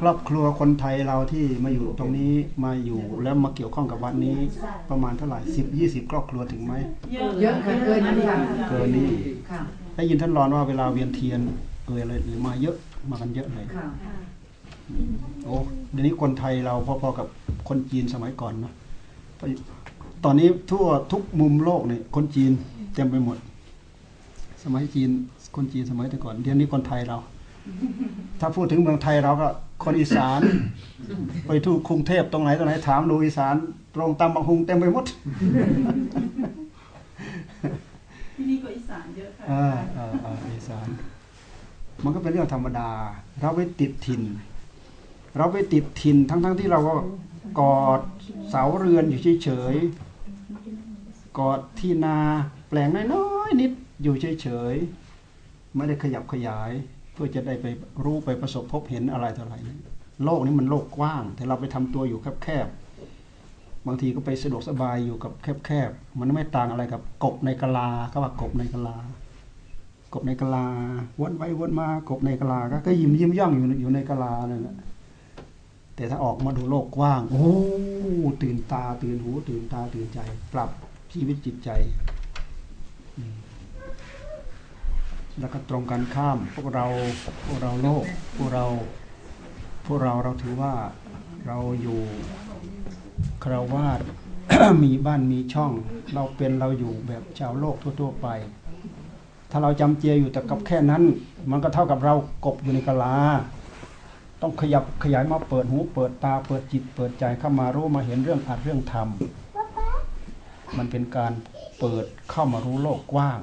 ครอบครัวคนไทยเราที่มาอยู่ตรงนี้มาอยู่แล้วมาเกี่ยวข้องกับวัดนี้ ประมาณเท่าไหร่สิบยี่สิบครอบครัวถึงไหมเยอะค่ะเกินนี้ค่ะเกินนี้ค่ะได้ยินท่านรอนว่าเวลาเวียนเทียนเอออะไรหรือมาเยอะมากันเยอะเลยค่ะโอ้เดี๋ยวนี้คนไทยเราพอๆกับคนจีนสมัยก่อนนะไปตอนนี้ทั่วทุกมุมโลกเนี่ยคนจีนเต็มไปหมด สมัยจีนคนจีนสมัยแต่ก่อนเดี๋ยวนี้คนไทยเรา ถ้าพูดถึงเมืองไทยเราก็ คนอีสาน ไปทุกกรุงเทพตรงไหนตรงไหนถามดูอีสานตรงตามบางฮุงเต็มไปหมดที่นี่ก็อีสานเยอะค่ะอ่าอ่าอ่าอีสาน มันก็เป็นเรื่องธรรมดา เราไปติดถิ่น เราไปติดถิ่นทั้งๆทที่เราก็กอดเสาเรือนอยู่เฉยๆกอดที่นาแปลงน้อยๆนิดอยู่เฉยๆไม่ได้ขยับขยายเพื่อจะได้ไปรู้ไปประสบพบเห็นอะไรต่ออะไรนะโลกนี้มันโลกกว้าง แต่เราไปทำตัวอยู่แคบๆบางทีก็ไปสะดวกสบายอยู่กับแคบๆมันไม่ต่างอะไรกับกบในกะลาเขาว่ากบในกะลากบในกะลาวนไปวนมากบในกะลาก็ก็ยิ้มยิ้มย่องอยู่ในอยู่ในกะลานั่นแหละแต่ถ้าออกมาดูโลกกว้าง โอ้ตื่นตาตื่นหูตื่นตาตื่นใจ ปรับชีวิตจิตใจ แล้วก็ตรงกันข้าม พวกเราพวกเราโลกพวกเราพวกเราเราถือว่าเราอยู่คราวาสมีบ้านมีช่อง เราเป็นเราอยู่แบบชาวโลกทั่ว ๆ ไป ถ้าเราจำเจอยู่แต่กับแค่นั้น มันก็เท่ากับเรากบอยู่ในกะลา ต้องขยับขยายมาเปิดหูเปิดตาเปิดจิตเปิดใจเข้ามารู้มาเห็นเรื่องอัดเรื่องธรรมมันเป็นการเปิดเข้ามารู้โลกกว้าง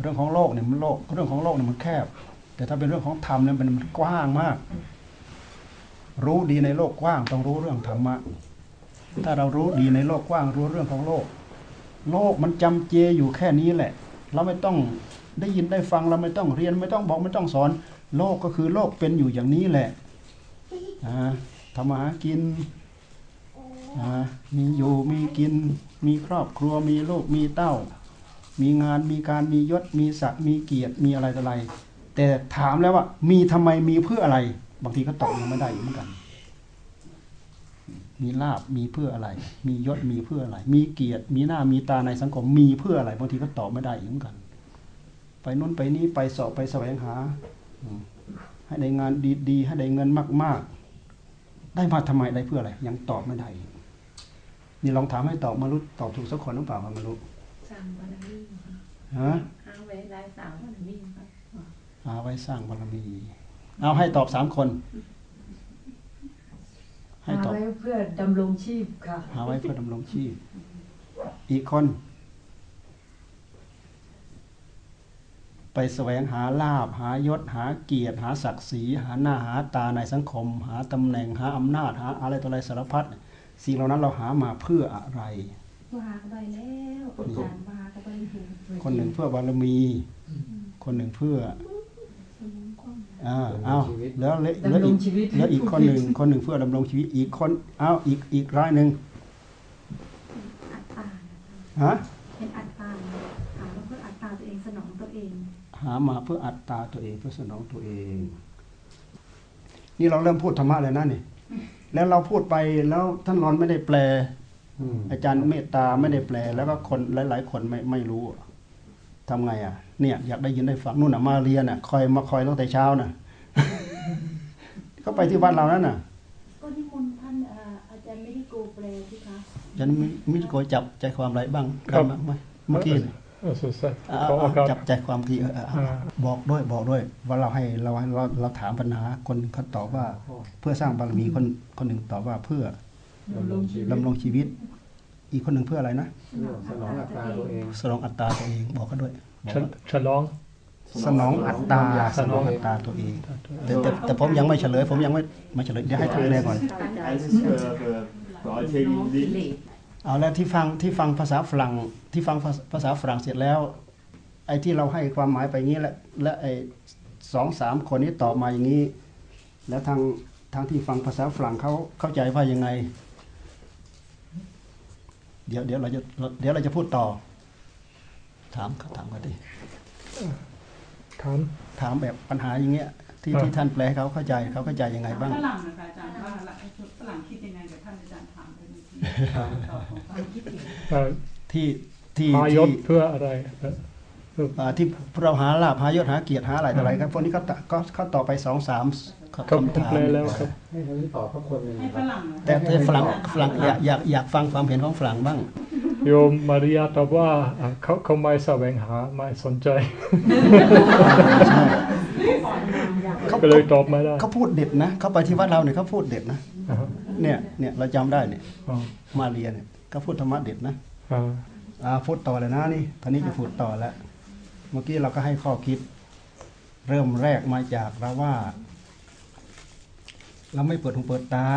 เรื่องของโลกเนี่ยมันโลกเรื่องของโลกเนี่ยมันแคบ แต่ถ้าเป็นเรื่องของธรรมเนี่ยมันกว้างมาก รู้ดีในโลกกว้าง ต้องรู้เรื่องธรรมะ ถ้าเรารู้ดีในโลกกว้าง รู้เรื่องของโลก โลกมันจำเจอยู่แค่นี้แหละ เราไม่ต้องได้ยินได้ฟังเราไม่ต้องเรียนไม่ต้องบอกไม่ต้องสอน โลกก็คือโลกเป็นอยู่อย่างนี้แหละทำมาหากินมีอยู่มีกิน มีครอบครัวมีลูกมีเต้า มีงานมีการมียศมีศักดิ์มีเกียรติมีอะไรต่ออะไร แต่ถามแล้วว่า มีทำไมมีเพื่ออะไร บางทีก็ตอบยังไม่ได้อยู่เหมือนกัน มีลาบมีเพื่ออะไร มียศมีเพื่ออะไร มีเกียรติ มีหน้ามีตาในสังคมมีเพื่ออะไรบางทีก็ตอบไม่ได้อีกเหมือนกัน ไปนู้นไปนี้ไปสอบไปแสวงหาให้ได้งานดีๆให้ได้เงินมาก ๆ ได้มาทำไมได้เพื่ออะไร ยังตอบไม่ได้นี่ลองถามให้ตอบมารู้ตอบถูกสักคนหรือเปล่าก็ไม่รู้สร้างบารมีค่ะฮะหาไว้รายสร้างบารมีค่ะหาไว้สร้างบารมี เอาให้ตอบสามคน ให้หาตอบ ไว้เพื่อดำรงชีพค่ะ หาไว้เพื่อดำรงชีพ อีกคน ไปแสวงหาลาบหายศหาเกียรติ หาศักดิ์ศรี หาหน้าหาตาในสังคม หาตำแหน่งหาอำนาจหาอะไรต่ออะไรสารพัดสิ่งเหล่านั้นเราหามาเพื่ออะไร ว่าหากันไปแล้วอาจารย์ว่าหากันไปถูกคนหนึ่งเพื่อบารมี คนหนึ่งเพื่อสมองความอ่าเอาแล้วเหลือเหลือดำรอีงกชีวิตเหลืออีกคนหนึ่งคนหนึ่งเพื่อดำรงชีวิตอีกคนเอาอีกอีกรายหนึ่งอัตตาฮะเป็นอัตตาหาว่าเพื่ออัตตาตัวเองสนองตัวเอง หามาเพื่ออัตตาตัวเองเพื่อสนองตัวเอง นี่เราเริ่มพูดธรรมะเลยนะนี่แล้วเราพูดไปแล้วท่านรอนไม่ได้แปล อาจารย์เมตตาไม่ได้แปล แล้วก็คนหลาย ๆ คนไม่ไม่รู้ทำไงอะ เนี่ยอยากได้ยินได้ฟังนู่นน่ะมาเรียนน่ะ คอยมาคอยตั้งแต่เช้าน่ะก็ไปที่บ้านเรานั่นน่ะ ก็นิมนต์ท่านเอ่ออาจารย์ไม่ได้โกแปลสิคะอาจารย์มิมิโกจับใจความอะไรบ้างครับได้างไหมเมื่อกี้น่ะ Alltså, så, เอา ja, เอา och จับใจความทีเออเออเอาอ่าบอกด้วยบอกด้วย ว่าเราให้เราให้เราเราถามปัญหาคนเขาตอบว่า เพื่อสร้างบารมีคนคนหนึ่งตอบว่าเพื่อ ดำรงชีวิตดำรงชีวิต อีกคนหนึ่งเพื่ออะไรนะ สนองอัตราตัวเอง สนองอัตตาตัวเองบอกเขาด้วยบอกว่า Ch- Chalong. สนองอัตตาสสนนอองงอัตตาตัวเองแต่แต่แต่ผมยังไม่เฉลย ผมยังไม่ไม่เฉลยเดี๋ยวให้ท่านแรกก่อน Eines für, für, für euch irgendwie. เอาแล้วที่ฟังที่ฟังภาษาฝรั่งที่ฟังภาษาภาษาฝรั่งเสร็จแล้ว ไอ้ที่เราให้ความหมายไปงี้และและไอ้สองสามคนนี้ตอบมาอย่างนี้ แล้วทางทางที่ฟังภาษาฝรั่งเขาเข้าใจว่ายังไง เดี๋ยวเดี๋ยวเราจะเดี๋ยวเราจะพูดต่อ ถามถามกันดิ Kan. ถามแบบปัญหาอย่างเงี้ย ที่ที่ที่ท่านแปลให้เขาเข้าใจเขาเข้าใจยังไงบ้างฝรั่งนะคะอาจารย์ว่าฝรั่งคิดยังไงกับท่านอาจารย์ถามไปเมื่อกี้ตอบของฝรั่งเอ่อที่ที่หายศที่เพื่ออะไรเอ่ออ่าที่เราหาลาภหายศหาเกียรติหาอะไรต่ออะไรครับพวกนี้ก็ตะก็เขาตอบไปสองสาม ครับคำผมถามแปลแล้วครับให้คนที่ตอบเขาคนหนึ่งให้ฝรั่งนะแต่แต่ฝรั่งฝรั่งอยากอยากอยากฟังความเห็นของฝรั่งบ้าง โยมมาริยาตอบว่าอะเขาเขาไม่แสวงหาไม่สนใจใช่เขาก็เลยตอบไม่ได้เขาพูดเด็ดนะเขาไปที่วัดเราเนี่ยเขาพูดเด็ดนะอ่าฮะเนี่ยเนี่ยเราจำได้เนี่ยอ๋อมาเรียนเนี่ยเขาพูดธรรมะเด็ดนะอ่าอ่าพูดต่อเลยนะนี่ท่านี้จะพูดต่อแล้ว เมื่อกี้เราก็ให้ข้อคิด เริ่มแรกมาจากเราว่า เราไม่เปิดหูเปิดตา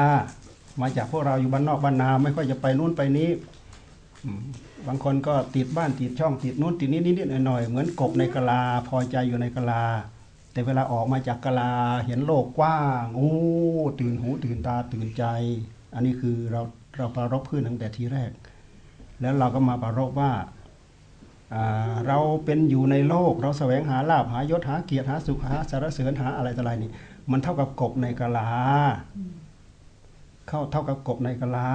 มาจากพวกเราอยู่บ้านนอกบ้านนา ไม่ค่อยจะไปนู่นไปนี้บางคนก็ติดบ้านติดช่องติดนู่นติดนี้นิดๆหน่อยๆเหมือนกบในกะลาพอใจอยู่ในกะลา แต่เวลาออกมาจากกะลาเห็นโลกกว้างโอ้ตื่นหูตื่นตาตื่นใจ อันนี้คือเราเราประรบพื้นตั้งแต่ทีแรก แล้วเราก็มาประรบว่าอ่าเราเป็นอยู่ในโลก เราแสวงหาลาภหายศหาเกียรติหาสุขหาสารเสริญหาอะไรต่ออะไรนี่ มันเท่ากับกบในกะลา เข้าเท่ากับกบในกะลา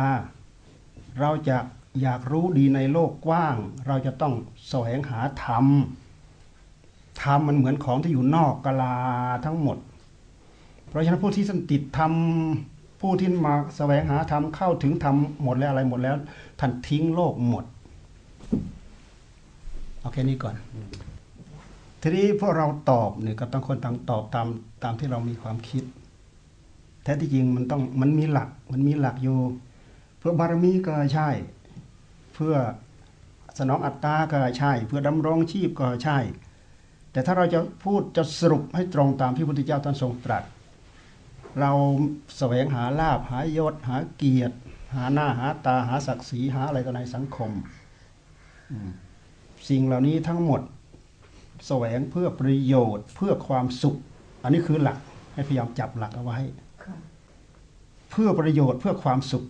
เราจะอยากรู้ดีในโลกกว้าง เราจะต้องแสวงหาธรรม ธรรมมันเหมือนของที่อยู่นอกกะลาทั้งหมด เพราะฉะนั้นผู้ที่สนติดธรรมผู้ที่มาแสวงหาธรรมเข้าถึงธรรมหมดแล้วอะไรหมดแล้วท่านทิ้งโลกหมด เอาแค่นี้ก่อน ทีนี้พวกเราตอบเนี่ยก็ต้องคนต่างตอบตามตามที่เรามีความคิด แท้ที่จริงมันต้องมันมีหลักมันมีหลักอยู่ เพื่อบารมีก็ใช่ เพื่อสนองอัตตาก็ใช่ เพื่อดำรงชีพก็ใช่ แต่ถ้าเราจะพูดจะสรุปให้ตรงตามที่พระพุทธเจ้าท่านทรงตรัส เราแสวงหาลาภหายศหาเกียรติ หาหน้าหาตาหาศักดิ์ศรีหาอะไรต่อในสังคมอืมสิ่งเหล่านี้ทั้งหมด แสวงเพื่อประโยชน์เพื่อความสุข อันนี้คือหลักให้พยายามจับหลักเอาไว้ค่ะเพื่อประโยชน์เพื่อความสุข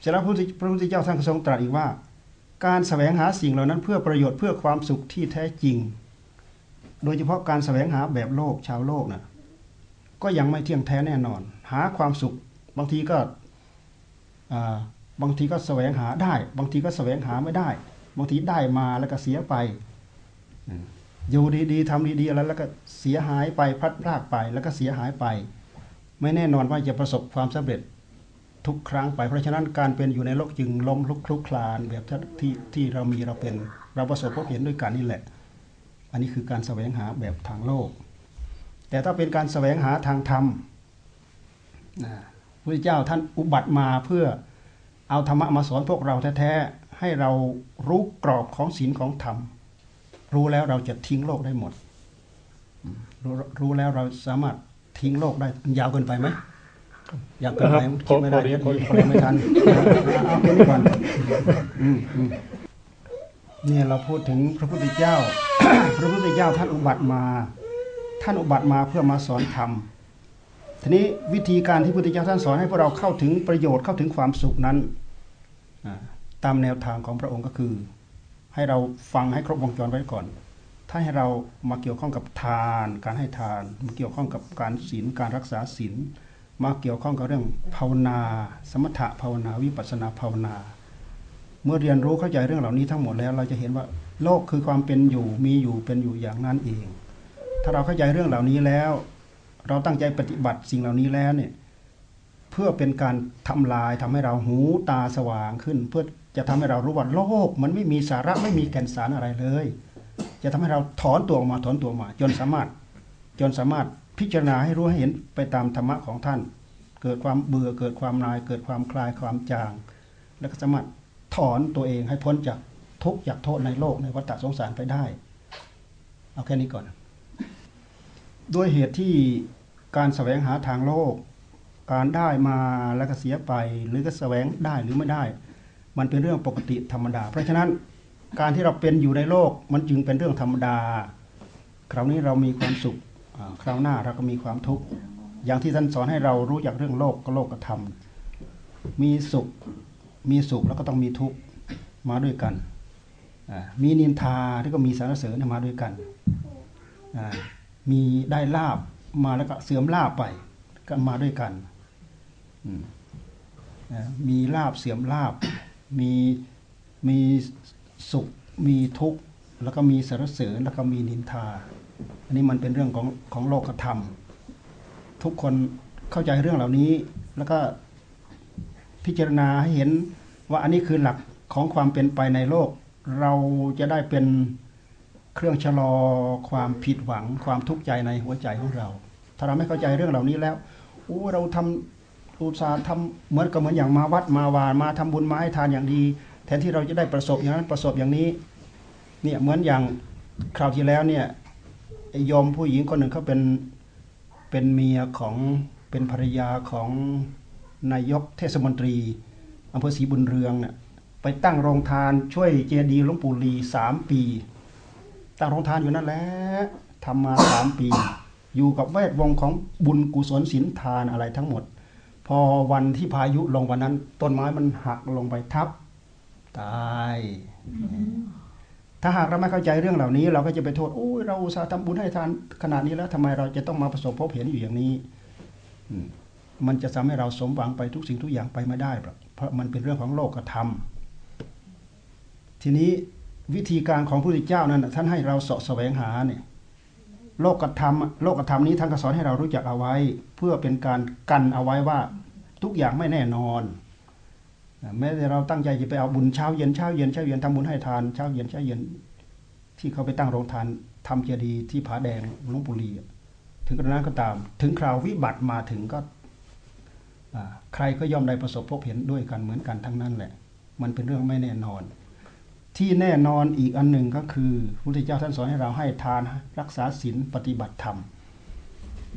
เสร็จแล้วพระพุทธพระพุทธเจ้าท่านก็ทรงตรัสอีกว่า การแสวงหาสิ่งเหล่านั้น เพื่อประโยชน์เพื่อความสุขที่แท้จริง โดยเฉพาะการแสวงหาแบบโลกชาวโลกนะก็ยังไม่เที่ยงแท้แน่นอน หาความสุข บางทีก็อ่าบางทีก็แสวงหาได้ บางทีก็แสวงหาไม่ได้ บางทีได้มาแล้วก็เสียไป อยู่ดีๆทำดีๆแล้วแล้วก็เสียหายไปพัดพรากไป แล้วก็เสียหายไป ไม่แน่นอนว่าจะประสบความสำเร็จทุกครั้งไป เพราะฉะนั้นการเป็นอยู่ในโลกจึงล้มลุกคลุกคลานแบบที่ที่เรามีเราเป็นเราประสบพบเห็นด้วยกันนี่แหละ อันนี้คือการแสวงหาแบบทางโลก แต่ถ้าเป็นการแสวงหาทางธรรมพระเจ้าท่านอุบัติมาเพื่อเอาธรรมะมาสอนพวกเราแท้ๆให้เรารู้กรอบของศีลของธรรม รู้แล้วเราจะทิ้งโลกได้หมดอืมรู้รู้แล้วเราสามารถทิ้งโลกได้ยาวเกินไปไหมยาวเกินไปครับคิดไม่ได้พอดีเดี๋ยวพอดีพอดีไม่ทันเอาแค่นี้ก่อนอืมอืมเนี่ยเราพูดถึงพระพุทธเจ้า พระพุทธเจ้าท่านอุบัติมา ท่านอุบัติมาเพื่อมาสอนธรรมทีนี้วิธีการที่พระพุทธเจ้าท่านสอนให้พวกเราเข้าถึงประโยชน์เข้าถึงความสุขนั้นอ่าตามแนวทางของพระองค์ก็คือ ให้เราฟังให้ครบวงจรไว้ก่อน ถ้าให้เรามาเกี่ยวข้องกับทาน การให้ทาน มาเกี่ยวข้องกับการศีลการรักษาศีล มาเกี่ยวข้องกับเรื่องภาวนา สมถะภาวนา วิปัสสนาภาวนา เมื่อเรียนรู้เข้าใจเรื่องเหล่านี้ทั้งหมดแล้ว เราจะเห็นว่าโลกคือความเป็นอยู่ มีอยู่เป็นอยู่อย่างนั้นเอง ถ้าเราเข้าใจเรื่องเหล่านี้แล้ว เราตั้งใจปฏิบัติสิ่งเหล่านี้แล้วเนี่ย เพื่อเป็นการทำลายทำให้เราหูตาสว่างขึ้น เพื่อ จะทำให้เรารู้ว่าโลกมันไม่มีสาระไม่มีแก่นสารอะไรเลย จะทำให้เราถอนตัวออกมาถอนตัวมา จนสามารถจนสามารถพิจารณาให้รู้ให้เห็นไปตามธรรมะของท่าน เกิดความเบื่อเกิดความนาย เกิดความคลายความจาง แล้วก็สามารถถอนตัวเองให้พ้นจากทุกข์จากโทษในโลกในวัฏสงสารไปได้ เอาแค่นี้ก่อน ด้วยเหตุที่การแสวงหาทางโลก การได้มาแล้วก็เสียไป หรือก็แสวงได้หรือไม่ได้ มันเป็นเรื่องปกติธรรมดา เพราะฉะนั้นการที่เราเป็นอยู่ในโลกมันจึงเป็นเรื่องธรรมดา คราวนี้เรามีความสุขคราวหน้าเราก็มีความทุกข์อย่างที่ท่านสอนให้เรารู้จักเรื่องโลกก็โลกธรรมมีสุขมีสุขแล้วก็ต้องมีทุกข์มาด้วยกัน มีนินทาที่ก็มีสรรเสริญมาด้วยกัน มีได้ลาบมาแล้วก็เสื่อมลาบไปก็มาด้วยกัน มีลาบเสื่อมลาบ มีมีสุขมีทุกข์แล้วก็มีสรรเสริญแล้วก็มีนินทา อันนี้มันเป็นเรื่องของของโลกธรรม ทุกคนเข้าใจเรื่องเหล่านี้ แล้วก็พิจารณาให้เห็นว่าอันนี้คือหลักของความเป็นไปในโลก เราจะได้เป็นเครื่องชะลอความผิดหวังความทุกข์ใจในหัวใจของเรา ถ้าเราไม่เข้าใจเรื่องเหล่านี้แล้วโอ้เราทำ อุตสาห์ทำเหมือนกับเหมือนอย่างมาวัดมาวานมาทำบุญมาให้ทานอย่างดี แทนที่เราจะได้ประสบอย่างนั้นประสบอย่างนี้เนี่ยเหมือนอย่างคราวที่แล้วเนี่ยไอ้โยมผู้หญิงคนหนึ่งเขาเป็นเป็นเมียของเป็นภรรยาของนายกเทศมนตรีอำเภอศรีบุญเรืองเนี่ยไปตั้งโรงทานช่วยเจดีย์หลวงปู่ลีสามปี ตั้งโรงทานอยู่นั่นแหละทำมาสามปี อยู่กับแวดวงของบุญกุศลศีลทานอะไรทั้งหมด พอวันที่พายุลงวันนั้น ต้นไม้มันหักลงไปทับ ตาย ถ้าหากเราไม่เข้าใจเรื่องเหล่านี้ เราก็จะไปโทษโอ้ยเราอุตส่าห์ทำบุญให้ทานขนาดนี้แล้วทำไมเราจะต้องมาประสบพบเห็นอยู่อย่างนี้อืมมันจะทำให้เราสมหวังไปทุกสิ่งทุกอย่างไปไม่ได้หรอกเพราะมันเป็นเรื่องของโลกธรรม ทีนี้วิธีการของพระพุทธเจ้านั้นน่ะท่านให้เราเสาะแสวงหาเนี่ย โลกธรรมโลกธรรมนี้ท่านก็สอนให้เรารู้จักเอาไว้ เพื่อเป็นการกันเอาไว้ว่าทุกอย่างไม่แน่นอนแม้แต่เราตั้งใจจะไปเอาบุญเช้าเย็นเช้าเย็นเช้าเย็นทำบุญให้ทานเช้าเย็นเช้าเย็น ที่เขาไปตั้งโรงทานทำเจดีย์ที่ผาแดงลวงปู่ลีถึงกระนั้นก็ตาม ถึงคราววิบัติมาถึงก็ใครก็ย่อมได้ประสบพบเห็นด้วยกันเหมือนกันทั้งนั้นแหละ มันเป็นเรื่องไม่แน่นอน ที่แน่นอนอีกอันหนึ่งก็คือพระพุทธเจ้าท่านสอนให้เราให้ทานรักษาศีลปฏิบัติธรรม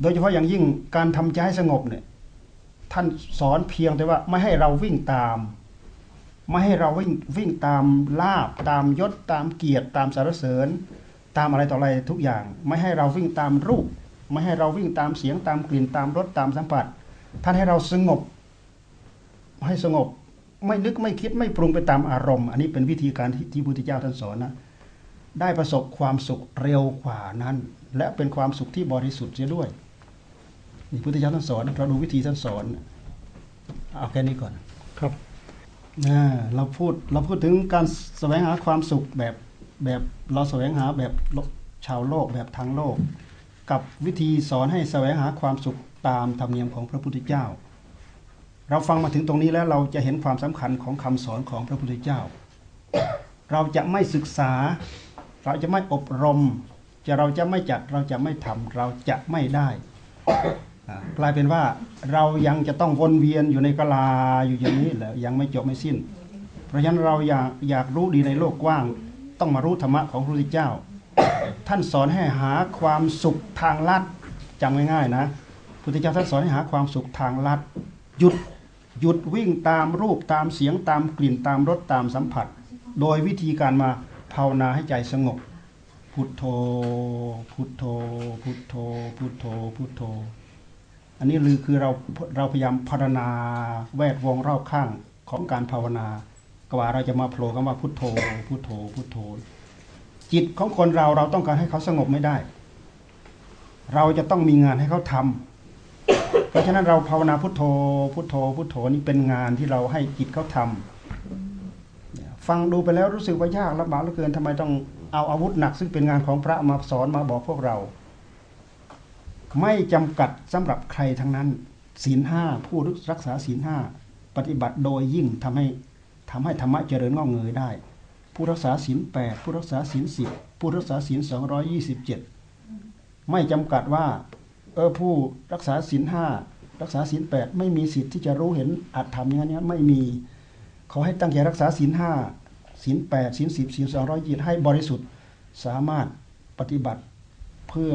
โดยเฉพาะอย่างยิ่งการทำใจให้สงบเนี่ยท่านสอนเพียงแต่ว่าไม่ให้เราวิ่งตาม ไม่ให้เราวิ่งวิ่งตามลาบตามยศตามเกียรติตามสรรเสริญ ตามอะไรต่ออะไรทุกอย่าง ไม่ให้เราวิ่งตามรูป ไม่ให้เราวิ่งตามเสียงตามกลิ่นตามรสตามสัมผัส ท่านให้เราสงบให้สงบ ไม่นึกไม่คิดไม่ปรุงไปตามอารมณ์ อันนี้เป็นวิธีการที่ที่พระพุทธเจ้าท่านสอนนะได้ประสบความสุขเร็วกว่านั้น และเป็นความสุขที่บริสุทธิ์เสียด้วยนี่พระพุทธเจ้าท่านสอนเราดูวิธีท่านสอนเอาแค่นี้ก่อนครับอ่าเราพูดเราพูดถึงการแสวงหาความสุขแบบแบบเราแสวงหาแบบโลกชาวโลกแบบทางโลก กับวิธีสอนให้แสวงหาความสุขตามธรรมเนียมของพระพุทธเจ้า เราฟังมาถึงตรงนี้แล้วเราจะเห็นความสำคัญของคำสอนของพระพุทธเจ้า เราจะไม่ศึกษา เราจะไม่อบรม จะเราจะไม่จัดเราจะไม่ทำเราจะไม่ได้กลายเป็นว่าเรายังจะต้องวนเวียนอยู่ในกลาอยู่อย่างนี้แหละยังไม่จบไม่สิ้น เพราะฉะนั้นเราอยากอยากรู้ดีในโลกกว้าง ต้องมารู้ธรรมะของพระพุทธเจ้า ท่านสอนให้หาความสุขทางลัดจำง่ายๆนะพระพุทธเจ้าท่านสอนให้หาความสุขทางลัดหยุด หยุดวิ่งตามรูปตามเสียงตามกลิ่นตามรสตามสัมผัส โดยวิธีการมาภาวนาให้ใจสงบ พุทโธ พุทโธ พุทโธ พุทโธ พุทโธ อันนี้คือคือเราเราพยายามพัฒนาแวดวงรอบข้างของการภาวนากว่าเราจะมาโผล่คำว่าพุทโธ พุทโธ พุทโธ จิตของคนเราเราต้องการให้เขาสงบไม่ได้ เราจะต้องมีงานให้เขาทำ เพราะฉะนั้นเราภาวนาพุทโธพุทโธพุทโธนี่เป็นงานที่เราให้จิตเขาทำฟังดูไปแล้วรู้สึกว่ายากลำบากเหลือเกินทำไมต้องเอาอาวุธหนัก ซึ่งเป็นงานของพระมาสอนมาบอกพวกเรา ไม่จำกัดสำหรับใครทั้งนั้นศีลห้าผู้รักษาศีลห้าปฏิบัติโดยยิ่งทำให้ทำให้ธรรมะเจริญงอกเงยได้ ผู้รักษาศีลแปดผู้รักษาศีลสิบผู้รักษาศีลสองร้อยี่สิบเจ็ดไม่จำกัดว่า เออผู้รักษาศีลห้ารักษาศีลแปดไม่มีสิทธิ์ที่จะรู้เห็นอัตธรรมอย่างนั้นไม่มีขอให้ตั้งใจรักษาศีลห้าศีลแปดศีลสิบศีลสองร้อยยี่ให้บริสุทธิ์สามารถปฏิบัติเพื่อ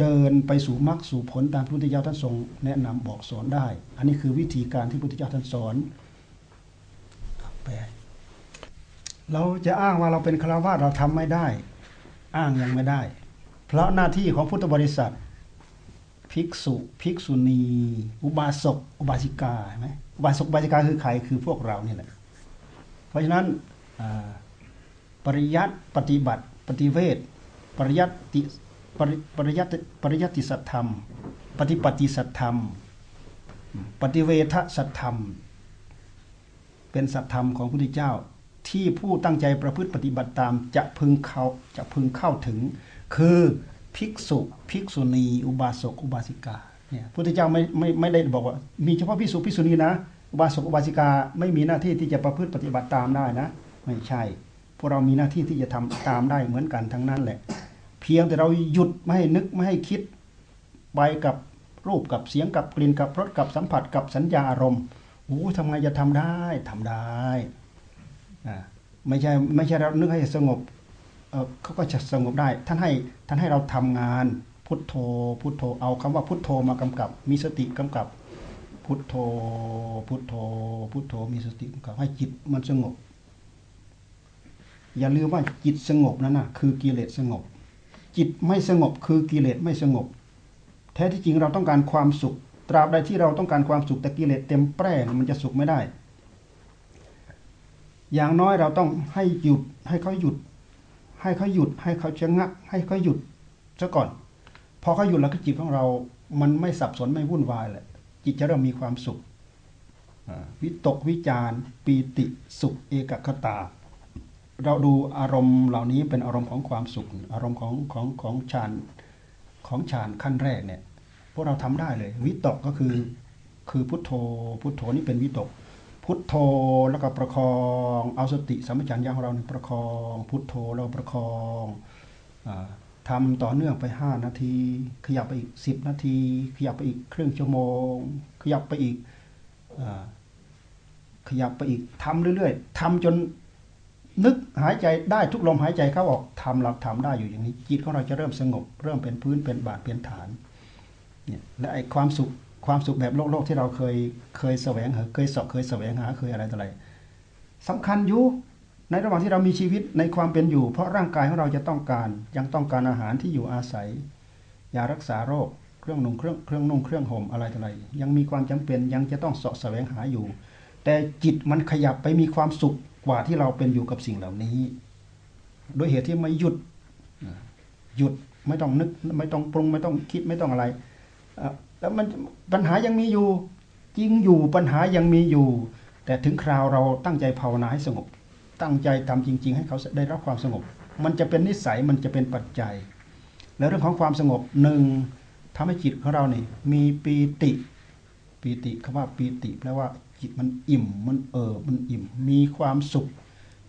เดินไปสู่มรรคสู่ผลตามพระพุทธเจ้าท่านทรงแนะนำบอกสอนได้ อันนี้คือวิธีการที่พระพุทธเจ้าท่านสอนแปลเราจะอ้างว่าเราเป็นฆราวาสเราทำไม่ได้ อ้างยังไม่ได้ เพราะหน้าที่ของพุทธบริษัท ภิกษุ ภิกษุณี อุบาสก อุบาสิกาใช่ไหมอุบาสก อุบาสิกาคือใคร คือพวกเราเนี่ยแหละ เพราะฉะนั้นปริยัติปฏิบัติ ปฏิเวทปริยัติปริปริยัติปริยัติสัตธรรม ปฏิปฏิสัตธรรม ปฏิเวทสัตธรรม เป็นสัตธรรมของพระพุทธเจ้าที่ผู้ตั้งใจประพฤติปฏิบัติตามจะพึงเข้าจะพึงเข้าถึง คือ ภิกษุภิกษุณีอุบาสกอุบาสิกาเนี่ยพุทธเจ้าไม่ไม่ไม่ได้บอกว่า มีเฉพาะภิกษุภิกษุณีนะอุบาสกอุบาสิกาไม่มีหน้าที่ที่จะประพฤติปฏิบัติตามได้นะ ไม่ใช่ พวกเรามีหน้าที่ที่จะทำตามได้เหมือนกันทั้งนั้นแหละ เพียงแต่เราหยุดไม่ให้นึกไม่ให้คิดไปกับรูปกับเสียงกับกลิ่นกับรสกับสัมผัสกับสัญญาอารมณ์โอ้ทำไงจะทำได้ทำได้อ่าไม่ใช่ไม่ใช่เรานึกให้สงบ เขาก็จะสงบได้ ท่านให้ท่านให้เราทำงานพุทโธพุทโธเอาคำว่าพุทโธมากำกับ มีสติกำกับ พุทโธพุทโธพุทโธมีสติกำกับให้จิตมันสงบ อย่าลืมว่าจิตสงบนั้นนะคือกิเลสสงบ จิตไม่สงบคือกิเลสไม่สงบ แท้ที่จริงเราต้องการความสุข ตราบใดที่เราต้องการความสุขแต่กิเลสเต็มแปร่มันจะสุขไม่ได้ อย่างน้อยเราต้องให้หยุดให้เขาหยุด ให้เขาหยุดให้เขาชะงัก ให้เขาหยุดซะก่อน พอเขาหยุดแล้วก็จิตของเรา มันไม่สับสนไม่วุ่นวายแหละจิตจะเริ่มมีความสุขวิตกวิจารปีติสุขเอกคตา เราดูอารมณ์เหล่านี้เป็นอารมณ์ของความสุข อารมณ์ของของของฌานของฌานขั้นแรกเนี่ยพวกเราทำได้เลย วิตกก็คือคือพุทโธพุทโธนี่เป็นวิตก พุทโธแล้วก็ประคองเอาสติสัมปชัญญะของเราเนี่ยประคอง พุทโธเราประคองอาทำต่อเนื่องไป 5 นาที ขยับไปอีก 10 นาที ขยับไปอีกครึ่งชั่วโมง ขยับไปอีกอขยับไปอีกทำเรื่อยๆทำจนนึกหายใจได้ทุกลมหายใจเข้าออกทำเราทำได้อยู่อย่างนี้จิตของเราจะเริ่มสงบ เริ่มเป็นพื้นเป็นบาทเป็นฐานเนี่ยและไอความสุข ความสุขแบบโลกโลกที่เราเคยเคยแสวงหาเคยสอบเคยแสวงหาเคยอะไรต่ออะไรสำคัญอยู่ในระหว่างที่เรามีชีวิตในความเป็นอยู่ เพราะร่างกายของเราจะต้องการยังต้องการอาหารที่อยู่อาศัยยารักษาโรคเครื่องนุ่งเครื่องเครื่องนุ่งเครื่องห่มอะไรต่ออะไร ยังมีความจำเป็นยังจะต้องสาะแสวงหาอยู่ แต่จิตมันขยับไปมีความสุขกว่าที่เราเป็นอยู่กับสิ่งเหล่านี้โดยเหตุที่ไม่หยุดหยุดไม่ต้องนึกไม่ต้องปรุงไม่ต้องคิดไม่ต้องอะไรอ่อ แล้วมันปัญหายังมีอยู่จริงอยู่ปัญหายังมีอยู่ แต่ถึงคราวเราตั้งใจภาวนาให้สงบ ตั้งใจทำจริง ๆ ให้เขาได้รับความสงบ มันจะเป็นนิสัยมันจะเป็นปัจจัย แล้วเรื่องของความสงบหนึ่งทำให้จิตของเราเนี่ยมีปีติปีติคำว่าปีติแปลว่าจิตมันอิ่มมันเอิบมันอิ่ม มีความสุข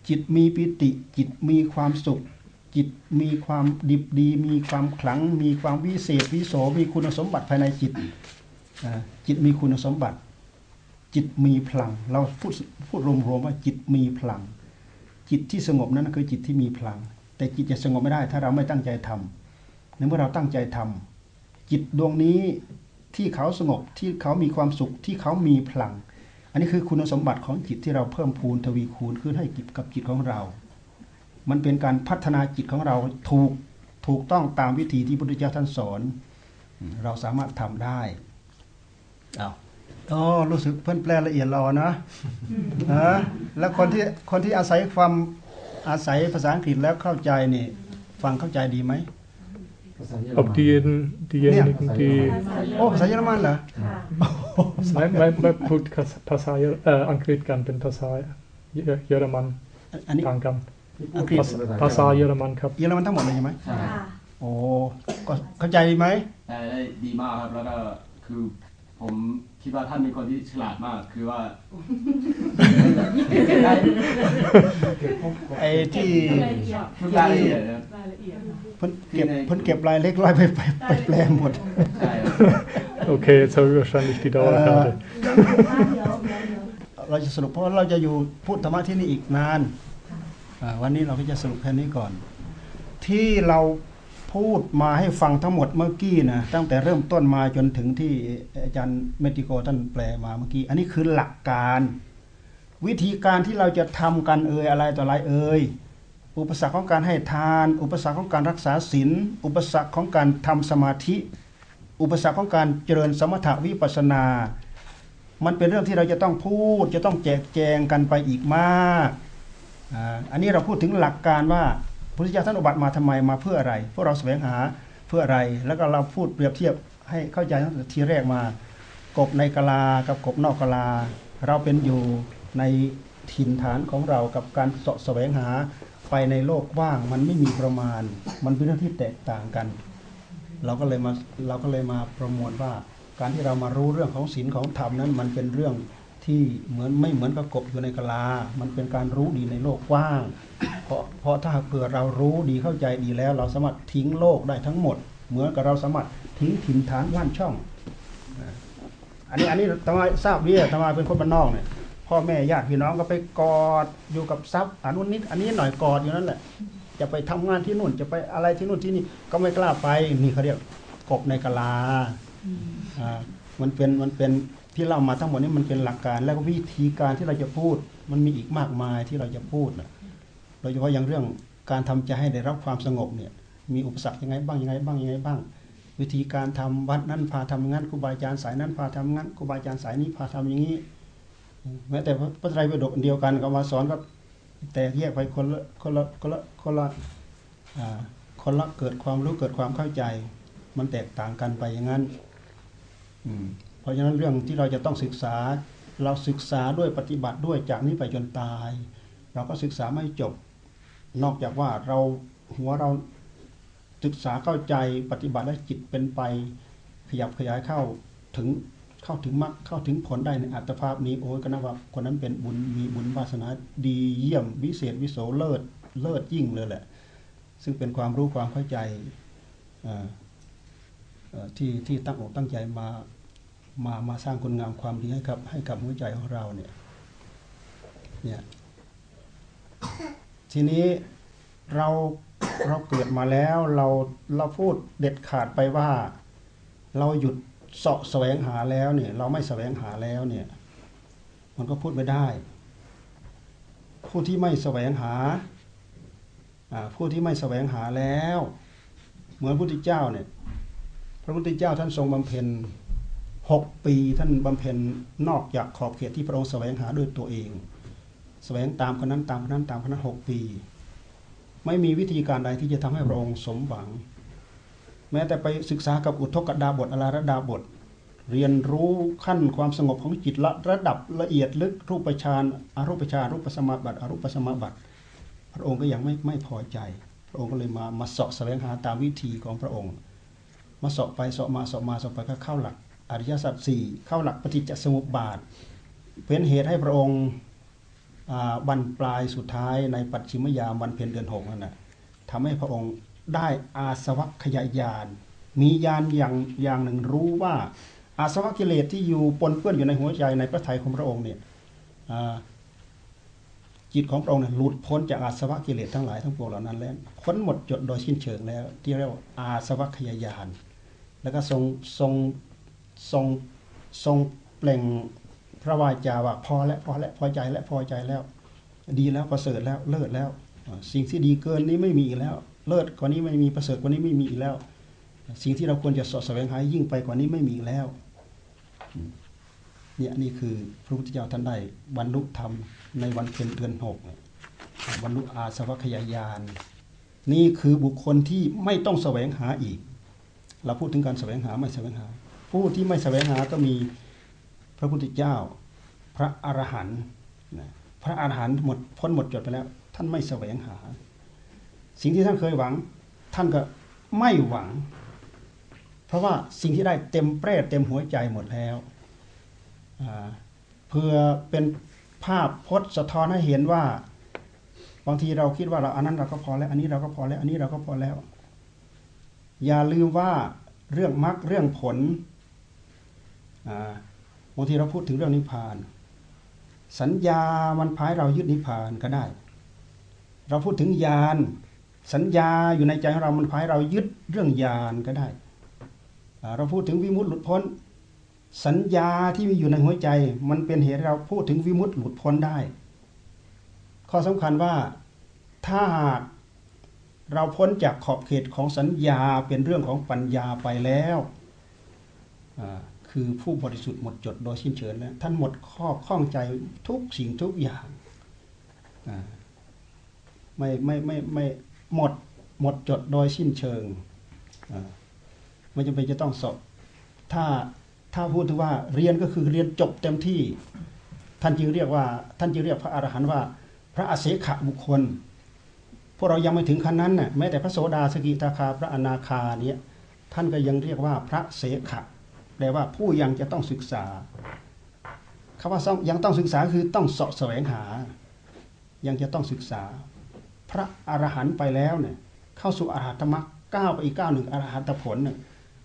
จิตมีปีติ จิตมีความสุข จิตมีความดิบดี มีความขลัง มีความวิเศษวิโสมีคุณสมบัติภายในจิตจิตมีคุณสมบัติ จิตมีพลัง เราพูดพูดรวมๆว่าจิตมีพลัง จิตที่สงบนั้นคือจิตที่มีพลัง แต่จิตจะสงบไม่ได้ถ้าเราไม่ตั้งใจทำในเมื่อเราตั้งใจทำจิตดวงนี้ที่เขาสงบที่เขามีความสุขที่เขามีพลัง อันนี้คือคุณสมบัติของจิตที่เราเพิ่มพูนทวีคูณขึ้นให้กับจิตของเรา มันเป็นการพัฒนาจิตของเราถูกถูกต้องตามวิธีที่พระพุทธเจ้าท่านสอน เราสามารถทำได้เอาอ๋อรู้สึกเพื่อนแปลละเอียดเรานะนะแล้วคนที่คนที่อาศัยความอาศัยภาษาอังกฤษแล้วเข้าใจนี่ฟังเข้าใจดีไหมภาษาเยอรมัน Ob diejenigen, diejenigen die. โอ้ภาษาเยอรมันเหรอ Mijn, mijn, mijn broek Passa uh, Angrid kan ben Passa Jurman อัน นี้ kan kan. อังกฤษ Passa Jurman kap. เยอรมันทั้งหมดเลยใช่ไหมค่ะโอ้ก็เข้าใจดีไหมแต่ได้ดีมากครับ แล้วก็คือผมคิดว่าท่านเป็นคนที่ฉลาดมากคือว่าไอ้ที่ทุกรายละเอียดนะครับรายละเอียดเพิ่นเก็บเพิ่นเก็บรายเล็กร้อยไปไปไปแปลหมดใช่ครับ Okay, jetzt habe ich wahrscheinlich die Dauerkarte. เดี๋ยวเดี๋ยวเดี๋ยวเดี๋ยวเราจะสรุปเพราะว่าเราจะอยู่พูดธรรมะที่นี่อีกนานอ่า วันนี้เราก็จะสรุปแค่นี้ก่อน ที่เราพูดมาให้ฟังทั้งหมดเมื่อกี้นะตั้งแต่เริ่มต้นมาจนถึงที่อาจารย์เมติโกท่านแปลมาเมื่อกี้ อันนี้คือหลักการ วิธีการที่เราจะทำกันเอ่ยอะไรต่ออะไรเอ่ยอุปสรรคของการให้ทาน อุปสรรคของการรักษาศีลอุปสรรคของการทำสมาธิ อุปสรรคของการเจริญสมถะวิปัสนา มันเป็นเรื่องที่เราจะต้องพูดจะต้องแจกแจงกันไปอีกมาก อันนี้เราพูดถึงหลักการว่าพระพุทธเจ้าท่านอุบัติมาทำไมมาเพื่ออะไร พวกเราแสวงหาเพื่ออะไร แล้วก็เราพูดเปรียบเทียบให้เข้าใจตั้งแต่ทีแรกมา กบในกลา กับกบนอกกลา เราเป็นอยู่ในถิ่นฐานของเรากับการเสาะแสวงหาไปในโลกว่างมันไม่มีประมาณ มันเป็นเรื่องที่แตกต่างกัน เราก็เลยมาเราก็เลยมาประมวลว่า การที่เรามารู้เรื่องของศีลของธรรมนั้นมันเป็นเรื่อง ที่เหมือนไม่เหมือนกับกบอยู่ในกะลา มันเป็นการรู้ดีในโลกกว้าง เพราะเพราะถ้าเผื่อเรารู้ดีเข้าใจดีแล้ว เราสามารถทิ้งโลกได้ทั้งหมด เหมือนกับเราสามารถทิ้งถิ่นฐานว่านช่อง อันนี้อันนี้ทำไมทราบดีทำไมเป็นคนบ้านนอกเนี่ยพ่อแม่ญาติพี่น้องก็ไปกอดอยู่กับทรัพย์อันนู้นนิดอันนี้หน่อยกอดอยู่นั่นแหละ จะไปทำงานที่นู่นจะไปอะไรที่นู่นที่นี่ก็ไม่กล้าไปนี่เขาเรียกกบในกะลาอ่ามันเป็นมันเป็น ที่เล่ามาทั้งหมดนี้มันเป็นหลักการ แล้วก็วิธีการที่เราจะพูด มันมีอีกมากมายที่เราจะพูดนะโดยเฉพาะอย่างเรื่องการทำใจให้ได้รับความสงบเนี่ย มีอุปสรรคยังไงบ้างยังไงบ้างยังไงบ้าง วิธีการทำวัดนั้นพาทำงั้นครูบาอาจารย์สายนั้นพาทำงั้นครูบาอาจารย์สายนี้พาทำอย่างนี้แม้แต่พระไตรปิฎกเดียวกันก็มาสอนก็แตกแยกไปคนละคนละคนละคนละคนละเกิดความรู้เกิดความเข้าใจ มันแตกต่างกันไปอย่างนั้นอืม ราะฉะนั้นเรื่องที่เราจะต้องศึกษา เราศึกษาด้วยปฏิบัติด้วยจากนี้ไปจนตาย เราก็ศึกษาไม่จบ นอกจากว่าเราหัวเราศึกษาเข้าใจปฏิบัติและจิตเป็นไป ขยับขยายเข้าถึงเข้าถึงมรรคเข้าถึงผลได้ในอัตภาพนี้โอ้ยก็นับว่าคนนั้นเป็นบุญมีบุญวาสนาดีเยี่ยมวิเศษวิโสเลิศเลิศยิ่งเลยแหละ ซึ่งเป็นความรู้ความเข้าใจที่ที่ตั้งอกตั้งใจมา มามาสร้างคุณงามความดีให้กับให้กับหัวใจของเราเนี่ยเนี่ยทีนี้เราเราเกิดมาแล้วเราเราพูดเด็ดขาดไปว่า เราหยุดเสาะแสวงหาแล้วเนี่ย เราไม่แสวงหาแล้วเนี่ย มันก็พูดไม่ได้ ผู้ที่ไม่แสวงหาผู้ที่ไม่แสวงหาแล้ว เหมือนพระพุทธเจ้าเนี่ย พระพุทธเจ้าท่านทรงบำเพ็ญ หกปีท่านบำเพ็ญนอกจากขอบเขตที่พระองค์แสวงหาด้วยตัวเอง แสวงตามคนนั้นตามคนนั้นตามคนนั้นหกปี ไม่มีวิธีการใดที่จะทำให้พระองค์สมหวัง แม้แต่ไปศึกษากับอุทกดาบทอลาระดาบท เรียนรู้ขั้นความสงบของจิตละระดับละเอียดลึกรูปฌานอารูปฌานรูปสมาบัติอรูปสมาบัติ พระองค์ก็ยังไม่ไม่พอใจ พระองค์ก็เลยมามาเสาะแสวงหาตามวิธีของพระองค์ มาเสาะไปเสาะมาเสาะมาเสาะไปก็เข้าหลัก อริยสัจสี่เข้าหลักปฏิจจสมุปบาท เป็นเหตุให้พระองค์อ่าบรรปลายสุดท้ายในปัจฉิมยามวันเพ็ญเดือนหกนั่นนะทำให้พระองค์ได้อาสวัคยายานมียานอย่างอย่างหนึ่งรู้ว่าอาสวะกิเลสที่อยู่ปนเปื้อนอยู่ในหัวใจในพระทัยของพระองค์เนี่ยจิตของพระองค์เนี่ยหลุดพ้นจากอาสวะกิเลสทั้งหลายทั้งปวงเหล่านั้นแล้วพ้นหมดจดโดยสิ้นเชิงแล้ว ที่เรียกว่าอาสวัคยายานแล้วก็ทรงทรง ทรงทรงเปล่งพระวาจาว่าพอแล้วพอแล้วพอใจแล้วพอใจแล้ว ดีแล้วประเสริฐแล้วเลิศแล้ว สิ่งที่ดีเกินนี้ไม่มีอีกแล้ว เลิศกว่านี้ไม่มีประเสริฐกว่านี้ไม่มีอีกแล้ว สิ่งที่เราควรจะสาะแสวงหายิ่งไปกว่านี้ไม่มีอีกแล้วเนี่ยนี่คือพระพุทธเจ้าท่านได้บรรลุธรรมในวันเพ็ญเดือนหกบรรลุอาสวัคยายาน นี่คือบุคคลที่ไม่ต้องแสวงหาอีก เราพูดถึงการแสวงหาไม่แสวงหา ผู้ที่ไม่แสวงหาก็มีพระพุทธเจ้า พระอรหันต์พระอรหันต์หมดพ้นหมดจดไปแล้ว ท่านไม่แสวงหา สิ่งที่ท่านเคยหวัง ท่านก็ไม่หวัง เพราะว่าสิ่งที่ได้เต็มแปร่เต็มหัวใจหมดแล้วเพื่อเป็นภาพพจน์สะท้อนให้เห็นว่าบางทีเราคิดว่าเราอันนั้นเราก็พอแล้ว อันนี้เราก็พอแล้ว อันนี้เราก็พอแล้ว อย่าลืมว่าเรื่องมรรคเรื่องผล บางทีเราพูดถึงเรื่องนิพพาน สัญญามันพายเรายึดนิพพานก็ได้ เราพูดถึงญาณสัญญาอยู่ในใจของเรา มันพายเรายึดเรื่องญาณก็ได้ เราพูดถึงวิมุตติหลุดพ้น สัญญาที่มีอยู่ในหัวใจ มันเป็นเหตุเราพูดถึงวิมุตติหลุดพ้นได้ ข้อสำคัญว่าถ้าหากเราพ้นจากขอบเขตของสัญญาเป็นเรื่องของปัญญาไปแล้วอ่า คือผู้บริสุทธิ์หมดจดโดยสิ้นเชิงแล้ว ท่านหมดข้อข้องใจทุกสิ่งทุกอย่างอ่ไม่ไม่ไม่ไม่หมดหมดจดโดยสิ้นเชิงไม่จำเป็นจะต้องสอบ ถ้าถ้าพูดถึงว่าเรียนก็คือเรียนจบเต็มที่ ท่านจึงเรียกว่า ท่านจึงเรียกพระอรหันต์ว่า พระอเสขบุคคล พวกเรายังไม่ถึงขั้นนั้นน่ะแม้แต่พระโสดาสกิทาคาพระอนาคาเนี่ยท่านก็ยังเรียกว่าพระเสขะ แปลว่าผู้ยังจะต้องศึกษาคำว่ายังต้องศึกษาคือต้องเสาะแสวงหา ยังจะต้องศึกษา พระอรหันต์ไปแล้วเนี่ยเข้าสู่อรหัตมรรคก้าวไปอีกก้าวหนึ่งอรหัตผลเนี่ย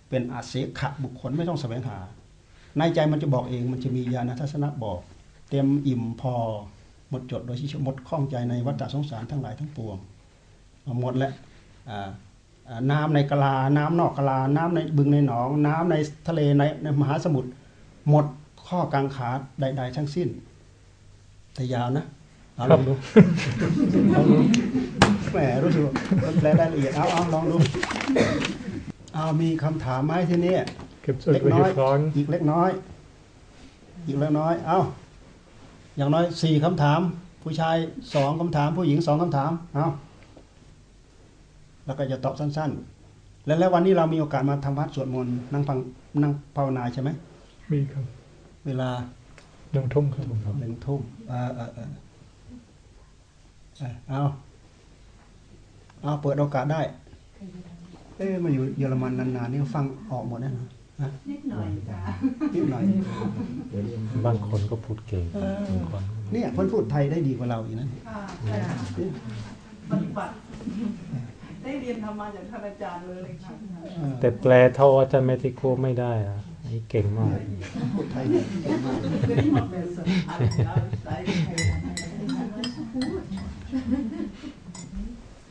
เป็นอาเสขะบุคคลไม่ต้องแสวงหา ในใจมันจะบอกเองมันจะมีญาณทัศนะบอก เต็มอิ่มพอ หมดจดโดยที่หมดข้องใจในวัฏสงสารทั้งหลายทั้งปวงหมดแล้ว อ่าอ่าน้ำในกะลา น้ำนอกกะลา น้ำในบึงในหนอง น้ำในทะเลในในมหาสมุทรหมดข้อกังขาใด ๆ ทั้งสิ้น แต่ยาวนะเอาลองดูลองดูแหมรู้สึกว่าแปลรายละเอียดเอาเอาลองดูเอามีคำถามไหมที่นี่ Gibt es เล็กน้อย irgendwelche Fragen? อีกเล็กน้อย อีกเล็กน้อย เอ้าอย่างน้อยสี่คำถาม ผู้ชายสองคำถาม ผู้หญิงสองคำถามเอ้า แล้วก็จะตอบสั้น ๆ แล้วแล้ววันนี้เรามีโอกาสมาทำวัดสวดมนต์นั่งฟังนั่งภาวนาใช่ไหมมีครับ เวลาหนึ่งทุ่มครับหนึ่งทุ่มเออเออเออเออเอาเอาเปิดโอกาสได้ เอ้มาอยู่เยอรมันนานๆนี่ฟังออกหมดนะฮะนิดหน่อยจ้ะนิดหน่อยบางคนก็พูดเก่งบางคนเนี่ยเพิ่นพูดไทยได้ดีกว่าเราอีกนะค่ะใช่ค่ะปฏิบัติ ได้เรียนธรรมะจากท่านอาจารย์เลยค่ะเออแต่แปลเท่าอาจารย์เมติโกไม่ได้อะนี่เก่งมากพูดไทยดีเก่งมากคือที่หมดเป็นสุดท้ายแล้วใส่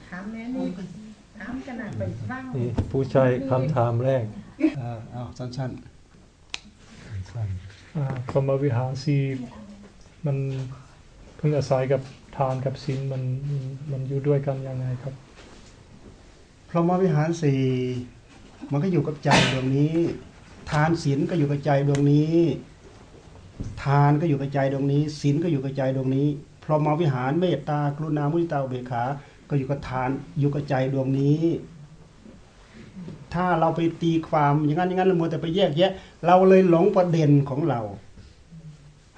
ถามแม่นี่ถามขนาดไปฟังนี่ผู้ชายคำถามแรกเออเอาสั้นอ่าพรหมวิหารสีมันเพิ่งอาศัยกับทานกับศีลมันมันอยู่ด้วยกันยังไงครับๆ พรหมวิหารสี่มันก็อยู่กับใจดวงนี้ ทานศีลก็อยู่กับใจดวงนี้ ทานก็อยู่กับใจดวงนี้ศีลก็อยู่กับใจดวงนี้ พรหมวิหารเมตตากรุณามุทิตาอเบขา ก็อยู่กับทานอยู่กับใจดวงนี้ ถ้าเราไปตีความอย่างนั้นอย่างนั้นเรามัวแต่ไปแยกแยะ เราเลยหลงประเด็นของเรา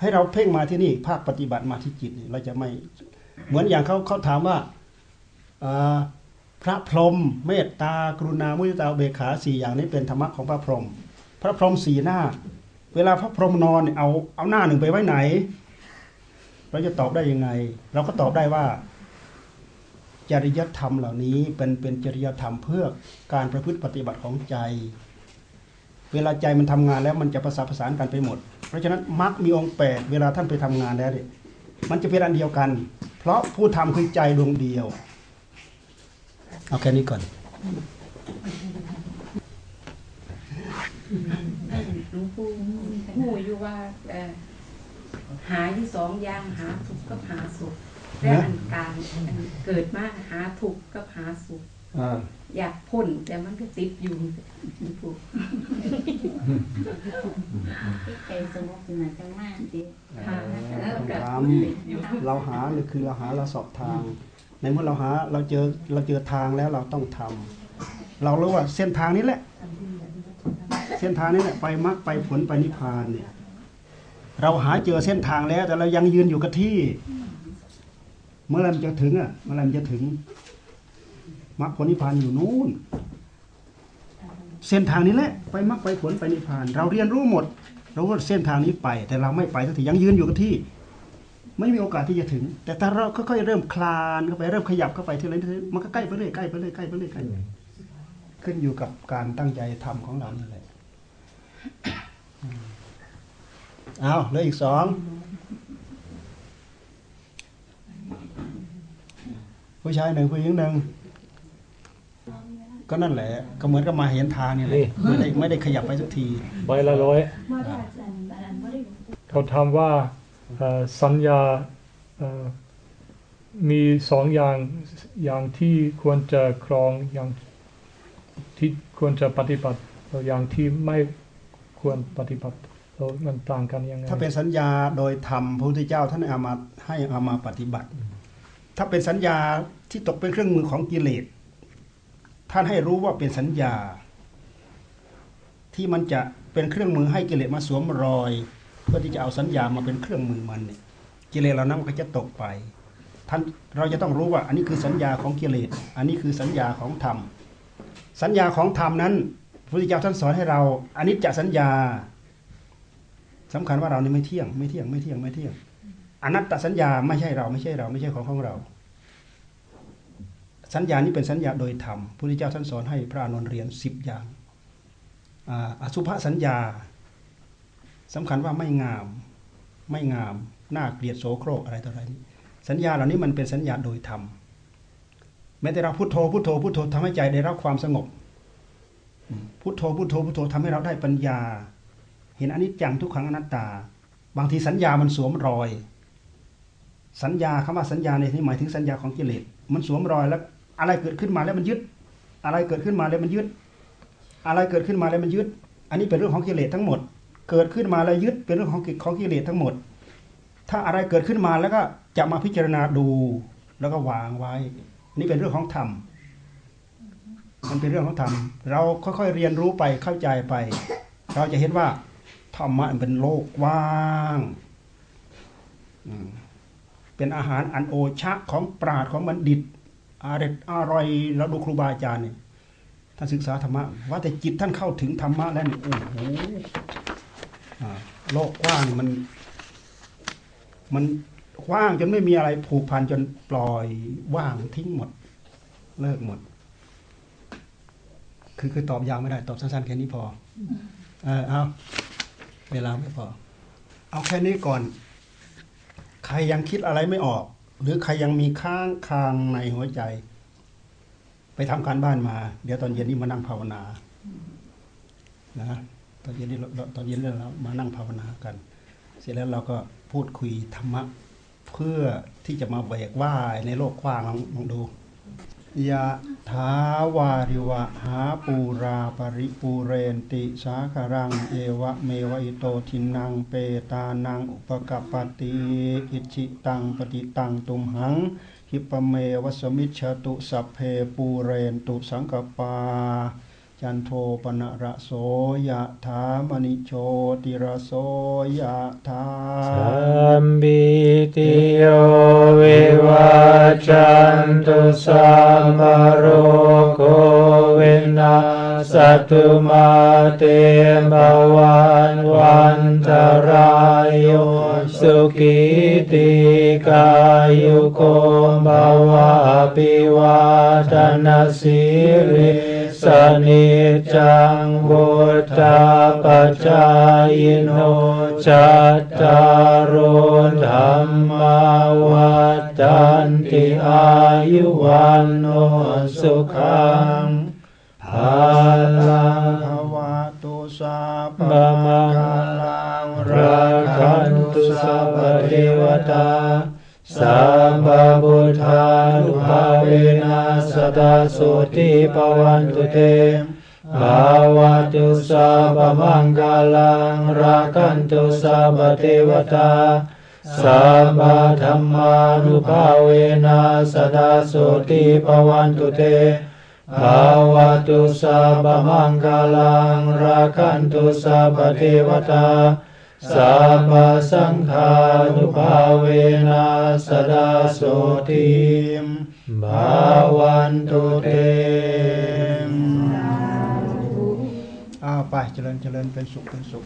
ให้เราเพ่งมาที่นี่ภาคปฏิบัติมาที่จิตเราจะไม่ เหมือนอย่างเขาเขาถามว่าอ่อ พระพรหมเมตตากรุณามุทิตาเบขาสี่อย่างนี้เป็นธรรมะของพระพรหมพระพรหมสี่หน้า เวลาพระพรหมนอนเอาเอาหน้าหนึ่งไปไว้ไหน เราจะตอบได้ยังไง เราก็ตอบได้ว่า จริยธรรมเหล่านี้เป็นเป็นจริยธรรมเพื่อการประพฤติปฏิบัติของใจ เวลาใจมันทำงานแล้วมันจะประสานประสานกันไปหมด เพราะฉะนั้นมรรคมีองค์แปดเวลาท่านไปทำงานแล้วเนี่ยมันจะเป็นอันเดียวกัน เพราะผู้ทำคือใจดวงเดียว เอาแค่นี้ก่อนหลวงปู่หูอยู่ว่าเอ่อหาที่สองอย่างหาทุกข์กับหาสุขและอันการอันเกิดมาหาทุกข์กับหาสุขอ่าอยากพ้นแต่มันก็ติดอยู่หลวงปู่ใจสงบสงบจังมากดิค่ะแล้วก็ถามเราหาหรือคือเราหาเราสอบทาง ในเมื่อเราหาเราเจอเราเจอทางแล้วเราต้องทำเรารู้ว่าเส้นทางนี้แหละ เส้นทางนี้แหละไปมรรคไปผลไปนิพพานเนี่ย เราหาเจอเส้นทางแล้ว แต่เรายังยืนอยู่กับที่ เมื่อไรมันจะถึงอะเมื่อไรมันจะถึงมรรคผลนิพพานอยู่นู่นเส้นทางนี้แหละไปมรรคไปผลไปนิพพาน เราเรียนรู้หมดเรารู้เส้นทางนี้ไป แต่เราไม่ไปสักทียังยืนอยู่กับที่ ไม่มีโอกาสที่จะถึง แต่ถ้าเราค่อยๆเริ่มคลานเข้าไปเริ่มขยับเข้าไปทีละนิดทีละนิดมันก็ใกล้ไปเรื่อยใกล้ไปเรื่อยใกล้ไปเรื่อยใกล้ไปเรื่อยขึ้นอยู่กับการตั้งใจทำของเรานั่นแหละอืมเอาเหลืออีกสองผู้ชายหนึ่งผู้หญิงหนึ่งก็นั่นแหละ ก็เหมือนกับมาเห็นทางนี่แหนี่ละไม่ได้ไม่ได้ขยับไปสักทีใบละร้อยมาได้อันอันบ่ได้เขาถามว่าเอ่อ สัญญามีสองอย่างอย่างที่ควรจะครองอย่างที่ควรจะปฏิบัติแล้วอย่างที่ไม่ควรปฏิบัติมันต่างกันยังไงถ้าเป็นสัญญาโดยธรรมพระพุทธเจ้าท่านเอามาให้เอามาปฏิบัติ ถ้าเป็นสัญญาที่ตกเป็นเครื่องมือของกิเลสท่านให้รู้ว่าเป็นสัญญา ที่มันจะเป็นเครื่องมือให้กิเลสมาสวมรอย เพื่อที่จะเอาสัญญามาเป็นเครื่องมือมันเนี่ยกิเลสเหล่านั้นมันก็จะตกไปท่านเราจะต้องรู้ว่า อันนี้คือสัญญาของกิเลสอันนี้คือสัญญาของธรรมสัญญาของธรรมนั้นพระพุทธเจ้าท่านสอนให้เราอันนี้จะสัญญาสำคัญว่าเรานี่ไม่เที่ยง ไม่เที่ยงไม่เที่ยงไม่เที่ยงอนัตตสัญญาไม่ใช่เราไม่ใช่เราไม่ใช่ของของเรา สัญญานี้เป็นสัญญาโดยธรรมพระพุทธเจ้าท่านสอนให้พระอานนเรียนสิบอย่างอสุภสัญญา สำคัญว่าไม่งาม ไม่งามน่าเกลียดโสโครกอะไรต่ออะไรสัญญาเหล่านี้มันเป็นสัญญาโดยธรรมแม้แต่เราพุโทโธพุโทโธพุโทโธทำให้ใจได้รับความสงบพุโทโธพุโทโธพุโทโธทำให้เราได้ปัญญา เห็นอนิจจังทุกขังอนัตตา บางทีสัญญามันสวมรอย สัญญาคำว่าสัญญาในที่หมายถึงสัญญาของกิเลสมันสวมรอยแล้ว อะไรเกิดขึ้นมาแล้วมันยึด อะไรเกิดขึ้นมาแล้วมันยึด อะไรเกิดขึ้นมาแล้วมันยึด อันนี้เป็นเรื่องของกิเลสทั้งหมด เกิดขึ้นมาแล้วยึดเป็นเรื่องของของกิเลสทั้งหมด ถ้าอะไรเกิดขึ้นมาแล้วก็จะมาพิจารณาดูแล้วก็วางไว้ นี่เป็นเรื่องของธรรมมันเป็นเรื่องของธรรมเราค่อยๆเรียนรู้ไปเข้าใจไป เราจะเห็นว่าธรรมะเป็นโลกว่างเป็นอาหารอันโอชะของปราดของบัณฑิตอร่อยอร่อยเราดูครูบาอาจารย์เนี่ยท่านศึกษาธรรมะว่าแต่จิตท่านเข้าถึงธรรมะแล้วนี่โอ้โห โลกกว้างมัน มันกว้างจนไม่มีอะไรผูกพันจนปล่อยว่างทิ้งหมด เลิกหมด คือคือตอบยาวไม่ได้ ตอบสั้นๆแค่นี้พอ เออเอาเวลาไม่พอ เอาแค่นี้ก่อน ใครยังคิดอะไรไม่ออก หรือใครยังมีข้างคางในหัวใจ ไปทำการบ้านมา เดี๋ยวตอนเย็นนี้มานั่งภาวนา นะ ตอนเย็นนี้ตอนเย็นเรามานั่งภาวนากัน เสร็จแล้วเราก็พูดคุยธรรมะเพื่อที่จะมาแบบว่าในโลกกว้างลองลองดูยะถาวาริวะหาปูรา ปะริปูเรนติสาคะรัง เอวะเมวะอิโตทินนังเปตานังอุปะกัปปะติอิจฉิตังปัตถิตังตุมหัง ขิปปะเมวะ สะมิชฌะตุสัพเพปูเรนตุสังกปา จันโทปนะระโสยะถามณิโชติระโสยะถาสัมบิติโยวิวัจันตุสัมมโรโควินาสตุมาเตภวันวันตรายโยสุขิติกายุโกภวะปิวาทนาสิริ สนิจังบุตตาปัจจายโนจัตตารโอธรรมาวัฏันติอายุวันโนสุขังภาลังวะตุสัพบะมังราคันตุสัพพเทวตา สัมปบุทธานุภาเวนัสตาโสติปวันตุเตภาวะตุสัพพมังคลังราคันตุสัพพเทวตา สัมปธรรมานุภาเวนัสตาโสติปวันตุเต ภาวะตุสัพพมังคลังราคันตุสัพพเทวตา สัพพสังฆานุภาเวนัสดาโสติภาวันตุเตอ้าวไปเจริญเจริญเป็นสุขเป็นสุข